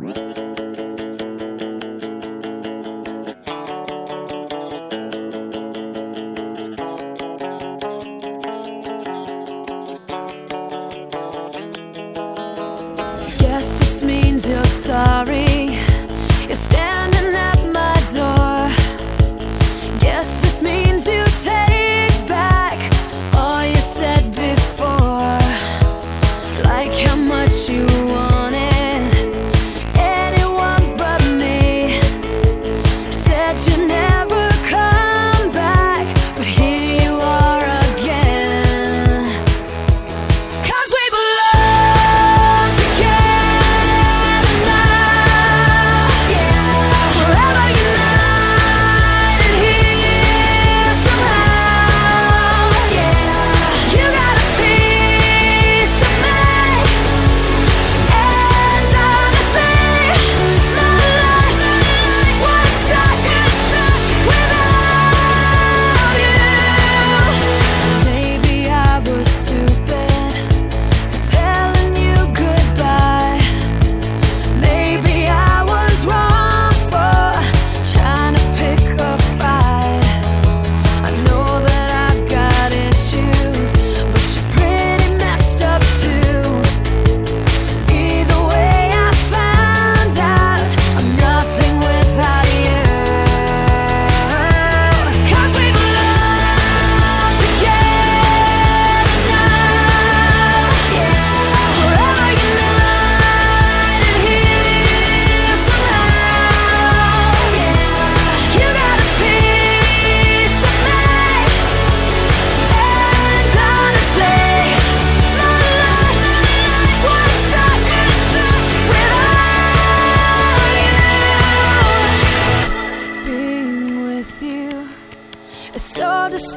Yes, this means you're sorry. You're standing at my door. Guess this means you take back all you said before. Like how much you want. you never